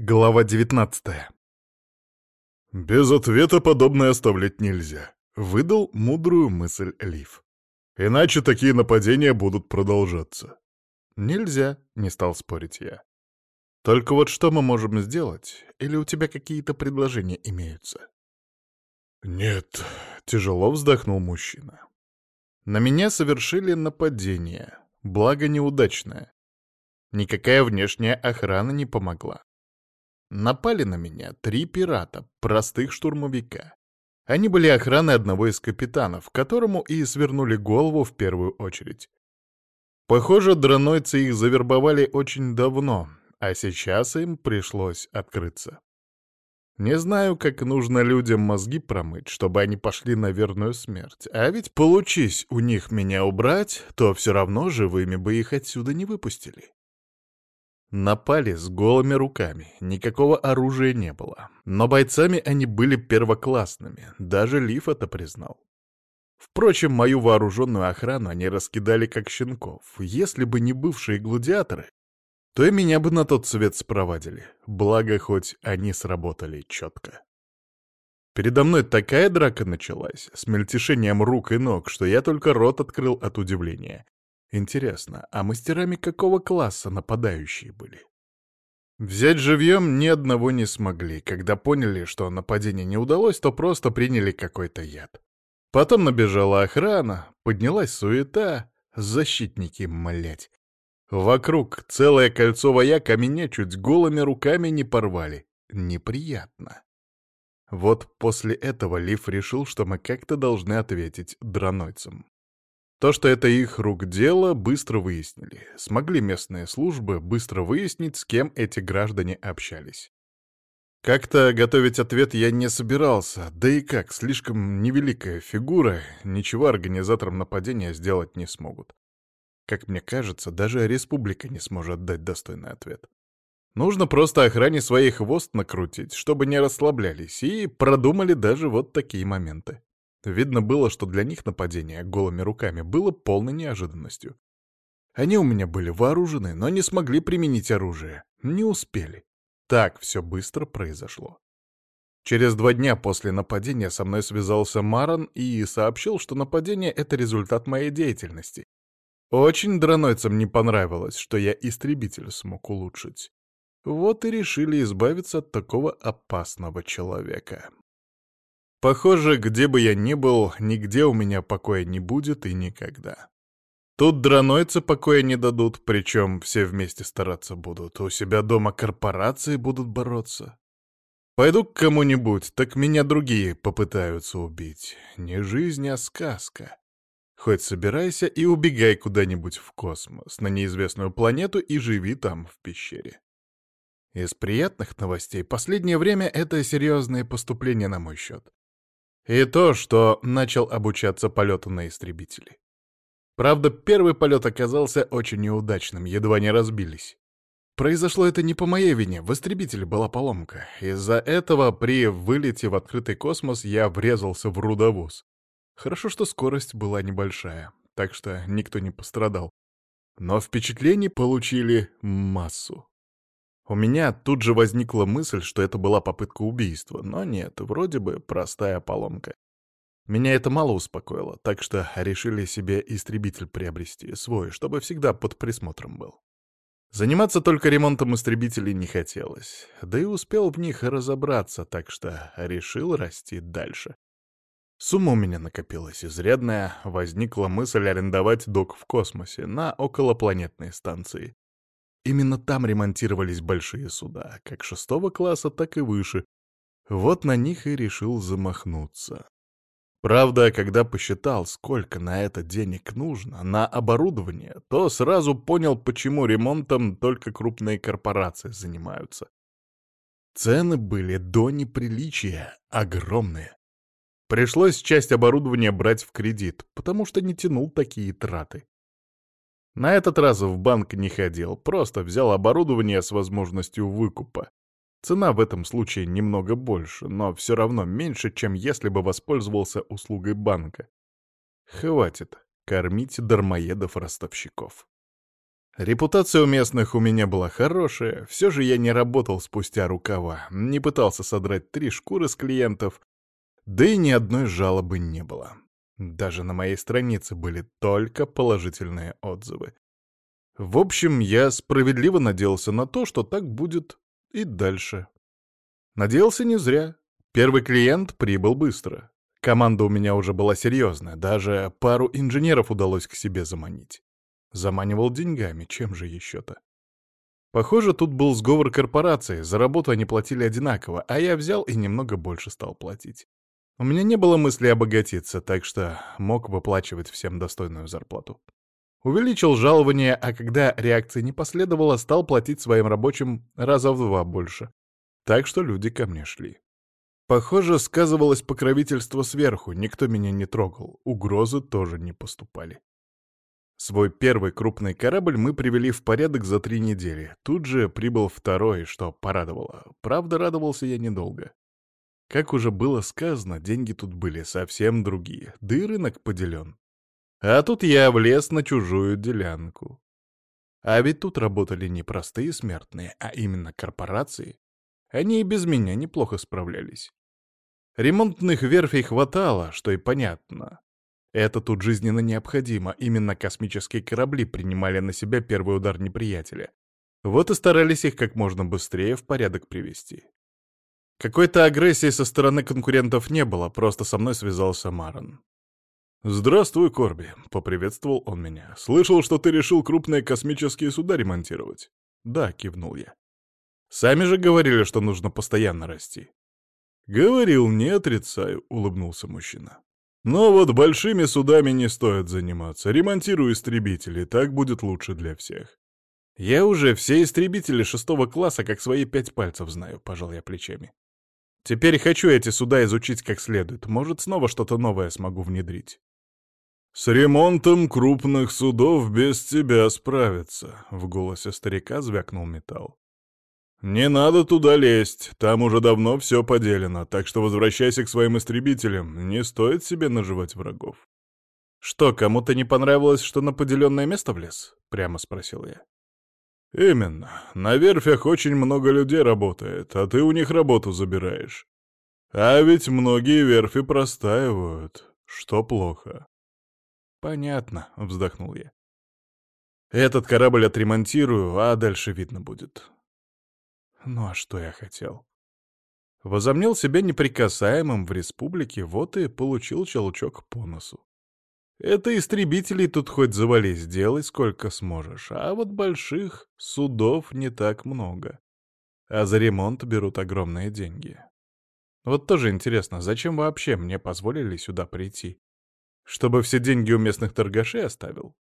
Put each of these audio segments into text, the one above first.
Глава 19 «Без ответа подобное оставлять нельзя», — выдал мудрую мысль Лив. «Иначе такие нападения будут продолжаться». «Нельзя», — не стал спорить я. «Только вот что мы можем сделать? Или у тебя какие-то предложения имеются?» «Нет», — тяжело вздохнул мужчина. «На меня совершили нападение, благо неудачное. Никакая внешняя охрана не помогла. Напали на меня три пирата, простых штурмовика. Они были охраной одного из капитанов, которому и свернули голову в первую очередь. Похоже, дранойцы их завербовали очень давно, а сейчас им пришлось открыться. Не знаю, как нужно людям мозги промыть, чтобы они пошли на верную смерть. А ведь получись у них меня убрать, то все равно живыми бы их отсюда не выпустили. Напали с голыми руками, никакого оружия не было. Но бойцами они были первоклассными, даже Лиф это признал. Впрочем, мою вооруженную охрану они раскидали как щенков. Если бы не бывшие гладиаторы, то и меня бы на тот свет спровадили. Благо, хоть они сработали четко. Передо мной такая драка началась, с мельтешением рук и ног, что я только рот открыл от удивления. Интересно, а мастерами какого класса нападающие были? Взять живьем ни одного не смогли. Когда поняли, что нападение не удалось, то просто приняли какой-то яд. Потом набежала охрана, поднялась суета, защитники, млять. Вокруг целое кольцо вояк, меня чуть голыми руками не порвали. Неприятно. Вот после этого Лив решил, что мы как-то должны ответить дранойцам. То, что это их рук дело, быстро выяснили. Смогли местные службы быстро выяснить, с кем эти граждане общались. Как-то готовить ответ я не собирался, да и как, слишком невеликая фигура, ничего организаторам нападения сделать не смогут. Как мне кажется, даже республика не сможет дать достойный ответ. Нужно просто охране своей хвост накрутить, чтобы не расслаблялись, и продумали даже вот такие моменты. Видно было, что для них нападение голыми руками было полной неожиданностью. Они у меня были вооружены, но не смогли применить оружие. Не успели. Так все быстро произошло. Через два дня после нападения со мной связался Маран и сообщил, что нападение — это результат моей деятельности. Очень дранойцам не понравилось, что я истребитель смог улучшить. Вот и решили избавиться от такого опасного человека. Похоже, где бы я ни был, нигде у меня покоя не будет и никогда. Тут дранойцы покоя не дадут, причем все вместе стараться будут. У себя дома корпорации будут бороться. Пойду к кому-нибудь, так меня другие попытаются убить. Не жизнь, а сказка. Хоть собирайся и убегай куда-нибудь в космос, на неизвестную планету и живи там, в пещере. Из приятных новостей последнее время — это серьезные поступления на мой счет. И то, что начал обучаться полету на истребителе. Правда, первый полет оказался очень неудачным, едва не разбились. Произошло это не по моей вине, в истребителе была поломка. Из-за этого при вылете в открытый космос я врезался в рудовоз. Хорошо, что скорость была небольшая, так что никто не пострадал. Но впечатлений получили массу. У меня тут же возникла мысль, что это была попытка убийства, но нет, вроде бы простая поломка. Меня это мало успокоило, так что решили себе истребитель приобрести, свой, чтобы всегда под присмотром был. Заниматься только ремонтом истребителей не хотелось, да и успел в них разобраться, так что решил расти дальше. Сумма у меня накопилась изрядная, возникла мысль арендовать док в космосе на околопланетной станции. Именно там ремонтировались большие суда, как шестого класса, так и выше. Вот на них и решил замахнуться. Правда, когда посчитал, сколько на это денег нужно, на оборудование, то сразу понял, почему ремонтом только крупные корпорации занимаются. Цены были до неприличия огромные. Пришлось часть оборудования брать в кредит, потому что не тянул такие траты. На этот раз в банк не ходил, просто взял оборудование с возможностью выкупа. Цена в этом случае немного больше, но все равно меньше, чем если бы воспользовался услугой банка. Хватит кормить дармоедов-ростовщиков. Репутация у местных у меня была хорошая, все же я не работал спустя рукава, не пытался содрать три шкуры с клиентов, да и ни одной жалобы не было. Даже на моей странице были только положительные отзывы. В общем, я справедливо надеялся на то, что так будет и дальше. Надеялся не зря. Первый клиент прибыл быстро. Команда у меня уже была серьезная, даже пару инженеров удалось к себе заманить. Заманивал деньгами, чем же еще-то? Похоже, тут был сговор корпорации, за работу они платили одинаково, а я взял и немного больше стал платить. У меня не было мысли обогатиться, так что мог выплачивать всем достойную зарплату. Увеличил жалование, а когда реакции не последовало, стал платить своим рабочим раза в два больше. Так что люди ко мне шли. Похоже, сказывалось покровительство сверху, никто меня не трогал, угрозы тоже не поступали. Свой первый крупный корабль мы привели в порядок за три недели. Тут же прибыл второй, что порадовало. Правда, радовался я недолго. Как уже было сказано, деньги тут были совсем другие, да и рынок поделен. А тут я влез на чужую делянку. А ведь тут работали не простые смертные, а именно корпорации. Они и без меня неплохо справлялись. Ремонтных верфей хватало, что и понятно. Это тут жизненно необходимо, именно космические корабли принимали на себя первый удар неприятеля. Вот и старались их как можно быстрее в порядок привести. Какой-то агрессии со стороны конкурентов не было, просто со мной связался Марон. «Здравствуй, Корби», — поприветствовал он меня. «Слышал, что ты решил крупные космические суда ремонтировать?» «Да», — кивнул я. «Сами же говорили, что нужно постоянно расти». «Говорил, не отрицаю», — улыбнулся мужчина. Но вот большими судами не стоит заниматься. Ремонтируй истребители, так будет лучше для всех. Я уже все истребители шестого класса как свои пять пальцев знаю, пожал я плечами. Теперь хочу эти суда изучить как следует. Может, снова что-то новое смогу внедрить. «С ремонтом крупных судов без тебя справиться», — в голосе старика звякнул металл. «Не надо туда лезть, там уже давно все поделено, так что возвращайся к своим истребителям, не стоит себе наживать врагов». «Что, кому-то не понравилось, что на поделенное место влез?» — прямо спросил я. «Именно. На верфях очень много людей работает, а ты у них работу забираешь. А ведь многие верфи простаивают, что плохо». «Понятно», — вздохнул я. «Этот корабль отремонтирую, а дальше видно будет. Ну а что я хотел? Возомнил себя неприкасаемым в республике, вот и получил челчок по носу. Это истребителей тут хоть завались, делай сколько сможешь, а вот больших судов не так много. А за ремонт берут огромные деньги. Вот тоже интересно, зачем вообще мне позволили сюда прийти? Чтобы все деньги у местных торгашей оставил?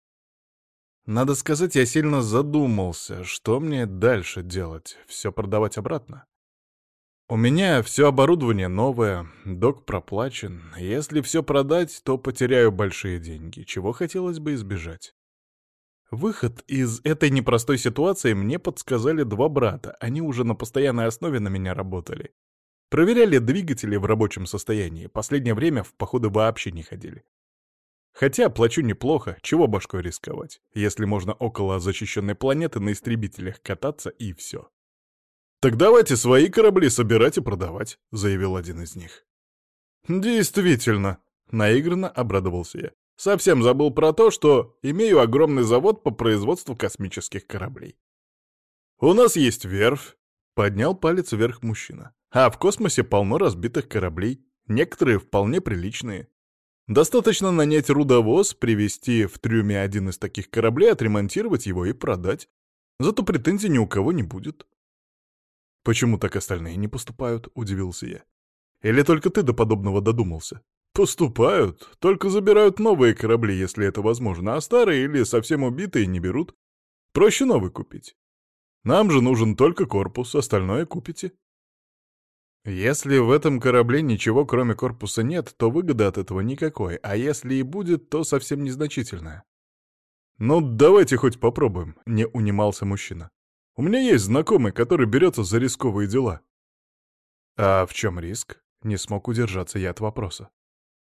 Надо сказать, я сильно задумался, что мне дальше делать, все продавать обратно. У меня все оборудование новое, док проплачен. Если все продать, то потеряю большие деньги, чего хотелось бы избежать. Выход из этой непростой ситуации мне подсказали два брата, они уже на постоянной основе на меня работали. Проверяли двигатели в рабочем состоянии, последнее время в походы вообще не ходили. Хотя плачу неплохо, чего башкой рисковать, если можно около защищенной планеты на истребителях кататься и все. «Так давайте свои корабли собирать и продавать», — заявил один из них. «Действительно», — наигранно обрадовался я. «Совсем забыл про то, что имею огромный завод по производству космических кораблей. У нас есть верфь», — поднял палец вверх мужчина. «А в космосе полно разбитых кораблей, некоторые вполне приличные. Достаточно нанять рудовоз, привезти в трюме один из таких кораблей, отремонтировать его и продать. Зато претензий ни у кого не будет. «Почему так остальные не поступают?» — удивился я. «Или только ты до подобного додумался?» «Поступают, только забирают новые корабли, если это возможно, а старые или совсем убитые не берут. Проще новый купить. Нам же нужен только корпус, остальное купите». Если в этом корабле ничего кроме корпуса нет, то выгоды от этого никакой, а если и будет, то совсем незначительная. «Ну, давайте хоть попробуем», — не унимался мужчина. «У меня есть знакомый, который берется за рисковые дела». «А в чем риск?» — не смог удержаться я от вопроса.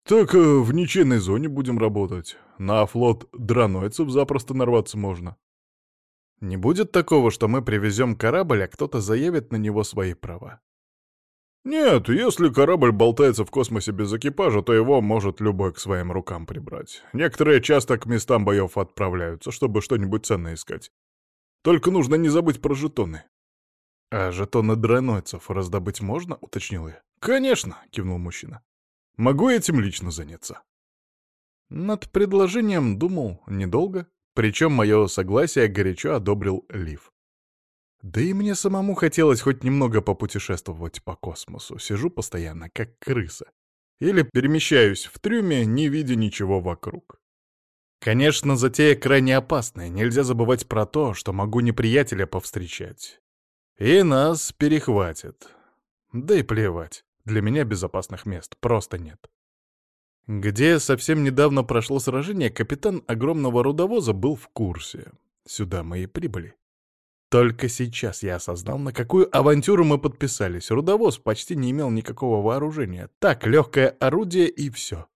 «Так э, в ничейной зоне будем работать. На флот дранойцев запросто нарваться можно». Не будет такого, что мы привезем корабль, а кто-то заявит на него свои права. Нет, если корабль болтается в космосе без экипажа, то его может любой к своим рукам прибрать. Некоторые часто к местам боев отправляются, чтобы что-нибудь ценное искать. Только нужно не забыть про жетоны. «А жетоны дранойцев раздобыть можно?» — уточнил я. «Конечно!» — кивнул мужчина. «Могу этим лично заняться». Над предложением думал недолго, причем мое согласие горячо одобрил Лив. Да и мне самому хотелось хоть немного попутешествовать по космосу. Сижу постоянно, как крыса. Или перемещаюсь в трюме, не видя ничего вокруг. Конечно, затея крайне опасная. Нельзя забывать про то, что могу неприятеля повстречать. И нас перехватят. Да и плевать. Для меня безопасных мест просто нет. Где совсем недавно прошло сражение, капитан огромного рудовоза был в курсе. Сюда мы и прибыли. Только сейчас я осознал, на какую авантюру мы подписались. Рудовоз почти не имел никакого вооружения. Так, легкое орудие и все.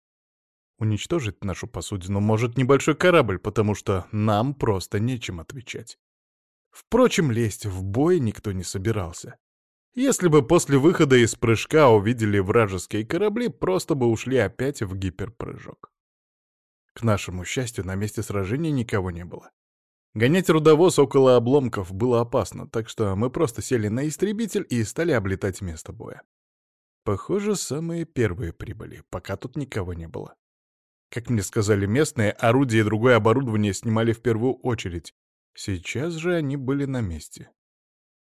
Уничтожить нашу посудину может небольшой корабль, потому что нам просто нечем отвечать. Впрочем, лезть в бой никто не собирался. Если бы после выхода из прыжка увидели вражеские корабли, просто бы ушли опять в гиперпрыжок. К нашему счастью, на месте сражения никого не было. Гонять рудовоз около обломков было опасно, так что мы просто сели на истребитель и стали облетать место боя. Похоже, самые первые прибыли, пока тут никого не было. Как мне сказали местные, орудия и другое оборудование снимали в первую очередь. Сейчас же они были на месте.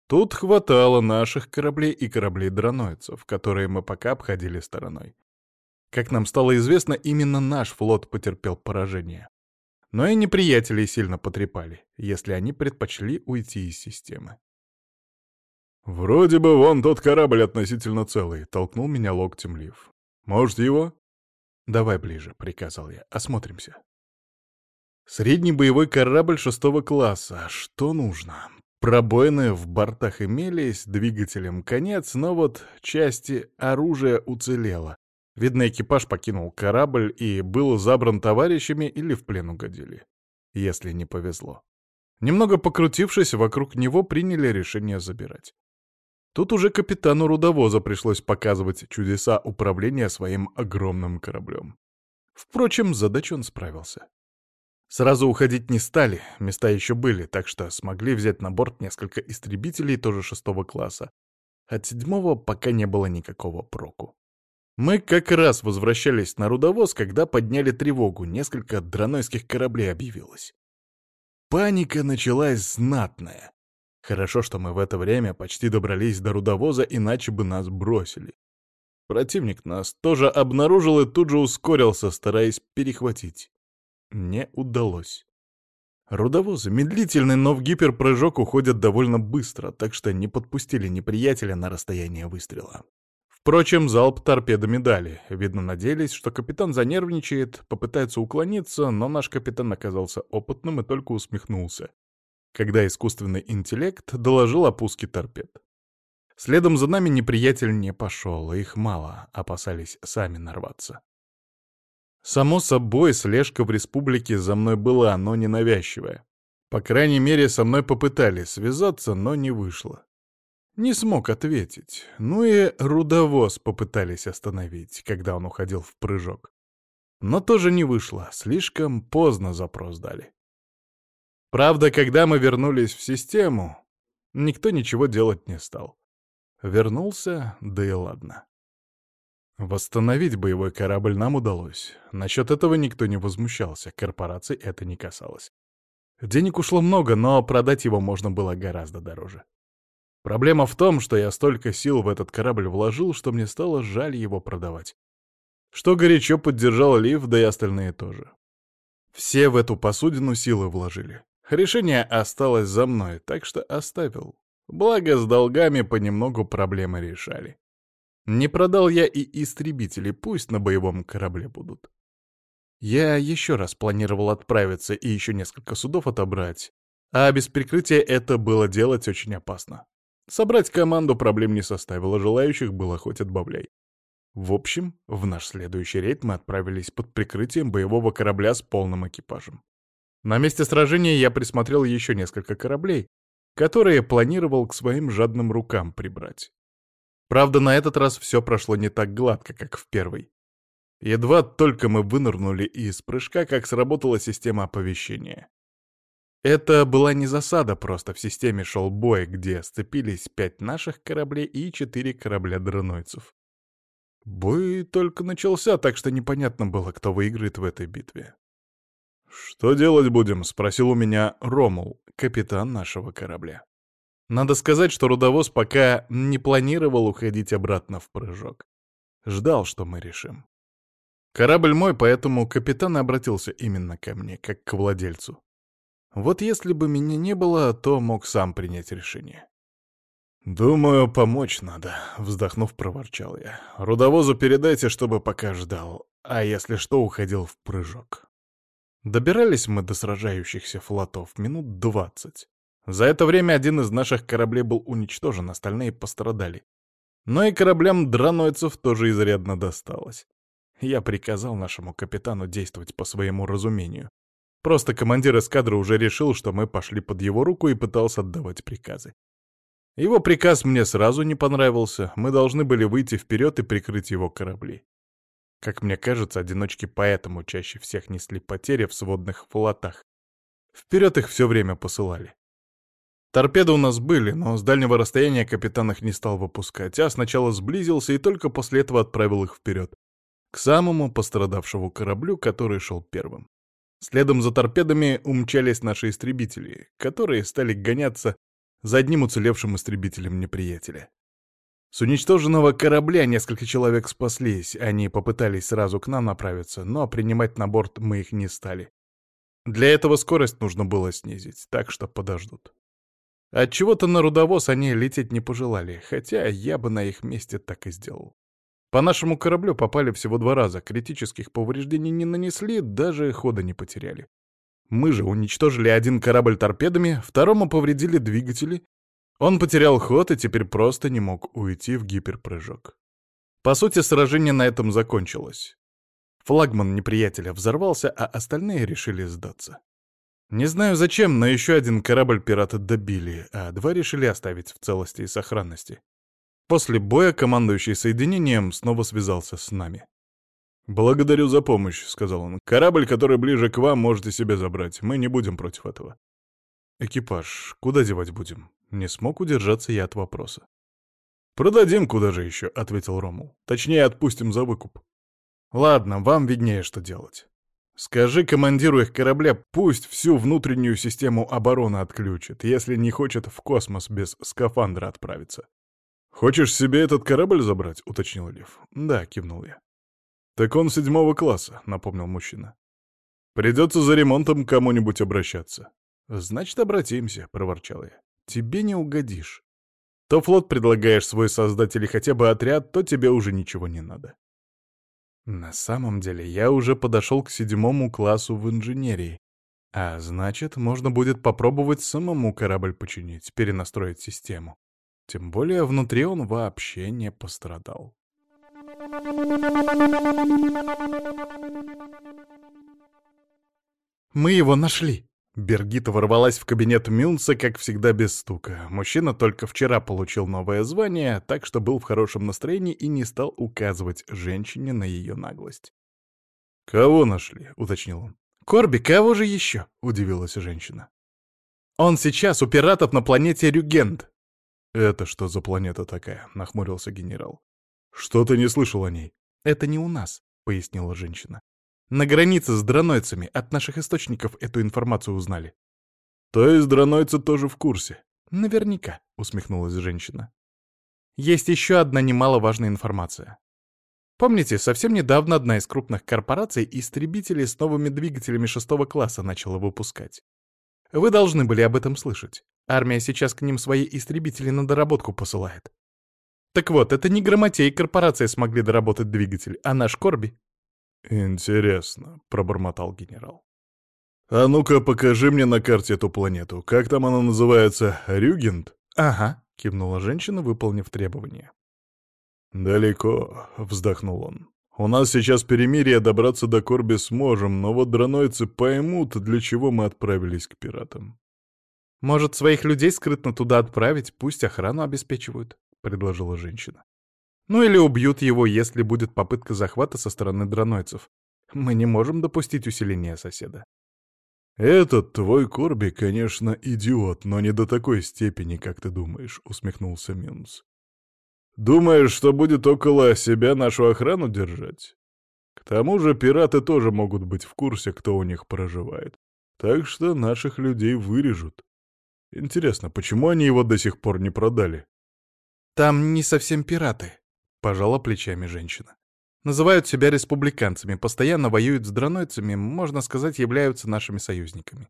Тут хватало наших кораблей и кораблей дронойцев, которые мы пока обходили стороной. Как нам стало известно, именно наш флот потерпел поражение но и неприятелей сильно потрепали, если они предпочли уйти из системы. «Вроде бы вон тот корабль относительно целый», — толкнул меня локтем Лив. «Может, его?» «Давай ближе», — приказал я. «Осмотримся». Средний боевой корабль шестого класса. Что нужно? Пробоины в бортах имелись, двигателем конец, но вот части оружия уцелело. Видно, экипаж покинул корабль и был забран товарищами или в плен угодили. Если не повезло. Немного покрутившись, вокруг него приняли решение забирать. Тут уже капитану рудовоза пришлось показывать чудеса управления своим огромным кораблем. Впрочем, задачу он справился. Сразу уходить не стали, места еще были, так что смогли взять на борт несколько истребителей тоже шестого класса. От седьмого пока не было никакого проку. Мы как раз возвращались на рудовоз, когда подняли тревогу, несколько дранойских кораблей объявилось. Паника началась знатная. Хорошо, что мы в это время почти добрались до рудовоза, иначе бы нас бросили. Противник нас тоже обнаружил и тут же ускорился, стараясь перехватить. Не удалось. Рудовозы медлительны, но в гиперпрыжок уходят довольно быстро, так что не подпустили неприятеля на расстояние выстрела. Впрочем, залп торпедами дали. Видно, надеялись, что капитан занервничает, попытается уклониться, но наш капитан оказался опытным и только усмехнулся, когда искусственный интеллект доложил о пуске торпед. Следом за нами неприятель не пошел, их мало, опасались сами нарваться. Само собой, слежка в республике за мной была, но ненавязчивая. По крайней мере, со мной попытались связаться, но не вышло. Не смог ответить. Ну и рудовоз попытались остановить, когда он уходил в прыжок. Но тоже не вышло, слишком поздно запрос дали. Правда, когда мы вернулись в систему, никто ничего делать не стал. Вернулся, да и ладно. Восстановить боевой корабль нам удалось. Насчет этого никто не возмущался, корпораций это не касалось. Денег ушло много, но продать его можно было гораздо дороже. Проблема в том, что я столько сил в этот корабль вложил, что мне стало жаль его продавать. Что горячо поддержал Лив, да и остальные тоже. Все в эту посудину силы вложили. Решение осталось за мной, так что оставил. Благо, с долгами понемногу проблемы решали. Не продал я и истребители, пусть на боевом корабле будут. Я еще раз планировал отправиться и еще несколько судов отобрать, а без прикрытия это было делать очень опасно. Собрать команду проблем не составило, желающих было хоть отбавляй. В общем, в наш следующий рейд мы отправились под прикрытием боевого корабля с полным экипажем. На месте сражения я присмотрел еще несколько кораблей, которые планировал к своим жадным рукам прибрать. Правда, на этот раз все прошло не так гладко, как в первый. Едва только мы вынырнули из прыжка, как сработала система оповещения. Это была не засада, просто в системе шел бой, где сцепились пять наших кораблей и четыре корабля дронойцев. Бой только начался, так что непонятно было, кто выиграет в этой битве. «Что делать будем?» — спросил у меня Ромул, капитан нашего корабля. Надо сказать, что рудовоз пока не планировал уходить обратно в прыжок. Ждал, что мы решим. Корабль мой, поэтому капитан обратился именно ко мне, как к владельцу. Вот если бы меня не было, то мог сам принять решение. «Думаю, помочь надо», — вздохнув, проворчал я. «Рудовозу передайте, чтобы пока ждал, а если что, уходил в прыжок». Добирались мы до сражающихся флотов минут двадцать. За это время один из наших кораблей был уничтожен, остальные пострадали. Но и кораблям дранойцев тоже изрядно досталось. Я приказал нашему капитану действовать по своему разумению. Просто командир эскадры уже решил, что мы пошли под его руку и пытался отдавать приказы. Его приказ мне сразу не понравился, мы должны были выйти вперед и прикрыть его корабли. Как мне кажется, одиночки поэтому чаще всех несли потери в сводных флотах. Вперед их все время посылали. Торпеды у нас были, но с дальнего расстояния капитан их не стал выпускать, а сначала сблизился и только после этого отправил их вперед, к самому пострадавшему кораблю, который шел первым. Следом за торпедами умчались наши истребители, которые стали гоняться за одним уцелевшим истребителем неприятеля. С уничтоженного корабля несколько человек спаслись, они попытались сразу к нам направиться, но принимать на борт мы их не стали. Для этого скорость нужно было снизить, так что подождут. Отчего-то на рудовоз они лететь не пожелали, хотя я бы на их месте так и сделал. По нашему кораблю попали всего два раза, критических повреждений не нанесли, даже хода не потеряли. Мы же уничтожили один корабль торпедами, второму повредили двигатели. Он потерял ход и теперь просто не мог уйти в гиперпрыжок. По сути, сражение на этом закончилось. Флагман неприятеля взорвался, а остальные решили сдаться. Не знаю зачем, но еще один корабль пираты добили, а два решили оставить в целости и сохранности. После боя командующий соединением снова связался с нами. «Благодарю за помощь», — сказал он. «Корабль, который ближе к вам, можете себе забрать. Мы не будем против этого». «Экипаж, куда девать будем?» Не смог удержаться я от вопроса. «Продадим куда же еще», — ответил Ромул. «Точнее, отпустим за выкуп». «Ладно, вам виднее, что делать. Скажи командиру их корабля, пусть всю внутреннюю систему обороны отключит, если не хочет в космос без скафандра отправиться. «Хочешь себе этот корабль забрать?» — уточнил Лев. «Да», — кивнул я. «Так он седьмого класса», — напомнил мужчина. «Придется за ремонтом кому-нибудь обращаться». «Значит, обратимся», — проворчал я. «Тебе не угодишь. То флот предлагаешь свой создать или хотя бы отряд, то тебе уже ничего не надо». На самом деле, я уже подошел к седьмому классу в инженерии, а значит, можно будет попробовать самому корабль починить, перенастроить систему. Тем более внутри он вообще не пострадал. «Мы его нашли!» Бергита ворвалась в кабинет Мюнца, как всегда, без стука. Мужчина только вчера получил новое звание, так что был в хорошем настроении и не стал указывать женщине на ее наглость. «Кого нашли?» — уточнил он. «Корби, кого же еще?» — удивилась женщина. «Он сейчас у пиратов на планете Рюгент. «Это что за планета такая?» — нахмурился генерал. «Что ты не слышал о ней?» «Это не у нас», — пояснила женщина. «На границе с дранойцами от наших источников эту информацию узнали». «То есть дранойцы тоже в курсе?» «Наверняка», — усмехнулась женщина. «Есть еще одна немаловажная информация. Помните, совсем недавно одна из крупных корпораций истребители с новыми двигателями шестого класса начала выпускать. Вы должны были об этом слышать. Армия сейчас к ним свои истребители на доработку посылает. Так вот, это не Громотей корпорация смогли доработать двигатель, а наш Корби. «Интересно», — пробормотал генерал. «А ну-ка, покажи мне на карте эту планету. Как там она называется? Рюгент?» «Ага», — кивнула женщина, выполнив требование. «Далеко», — вздохнул он. У нас сейчас перемирие, добраться до Корби сможем, но вот дранойцы поймут, для чего мы отправились к пиратам. «Может, своих людей скрытно туда отправить, пусть охрану обеспечивают», — предложила женщина. «Ну или убьют его, если будет попытка захвата со стороны дранойцев. Мы не можем допустить усиления соседа». «Этот твой Корби, конечно, идиот, но не до такой степени, как ты думаешь», — усмехнулся Минус. «Думаешь, что будет около себя нашу охрану держать? К тому же пираты тоже могут быть в курсе, кто у них проживает. Так что наших людей вырежут. Интересно, почему они его до сих пор не продали?» «Там не совсем пираты», — пожала плечами женщина. Называют себя республиканцами, постоянно воюют с дранойцами, можно сказать, являются нашими союзниками.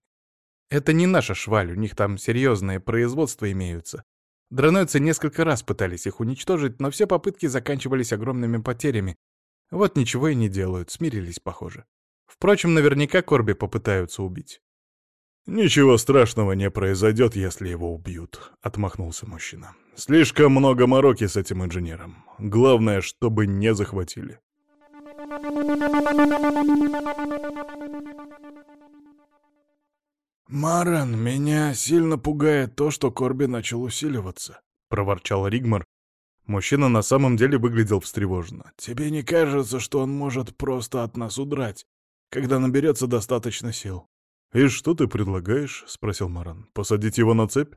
Это не наша шваль, у них там серьезные производства имеются. Дранойцы несколько раз пытались их уничтожить, но все попытки заканчивались огромными потерями. Вот ничего и не делают, смирились, похоже. Впрочем, наверняка Корби попытаются убить. «Ничего страшного не произойдет, если его убьют», — отмахнулся мужчина. «Слишком много мороки с этим инженером. Главное, чтобы не захватили». «Маран, меня сильно пугает то, что Корби начал усиливаться», — проворчал Ригмар. Мужчина на самом деле выглядел встревоженно. «Тебе не кажется, что он может просто от нас удрать, когда наберется достаточно сил?» «И что ты предлагаешь?» — спросил Маран. «Посадить его на цепь?»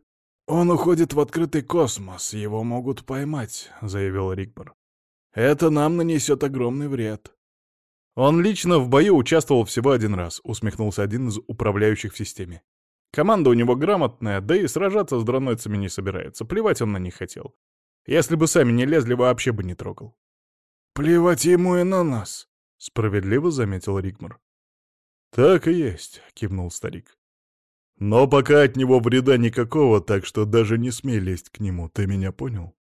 «Он уходит в открытый космос, его могут поймать», — заявил Ригмар. «Это нам нанесет огромный вред». «Он лично в бою участвовал всего один раз», — усмехнулся один из управляющих в системе. «Команда у него грамотная, да и сражаться с дронойцами не собирается. Плевать он на них хотел. Если бы сами не лезли, вообще бы не трогал». «Плевать ему и на нас», — справедливо заметил Ригмар. «Так и есть», — кивнул старик. «Но пока от него вреда никакого, так что даже не смей лезть к нему, ты меня понял?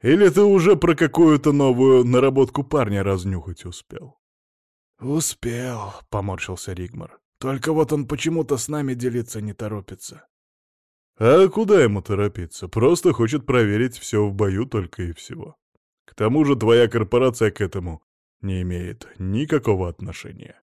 Или ты уже про какую-то новую наработку парня разнюхать успел?» «Успел», — поморщился Ригмар. «Только вот он почему-то с нами делиться не торопится». «А куда ему торопиться? Просто хочет проверить все в бою только и всего. К тому же твоя корпорация к этому не имеет никакого отношения».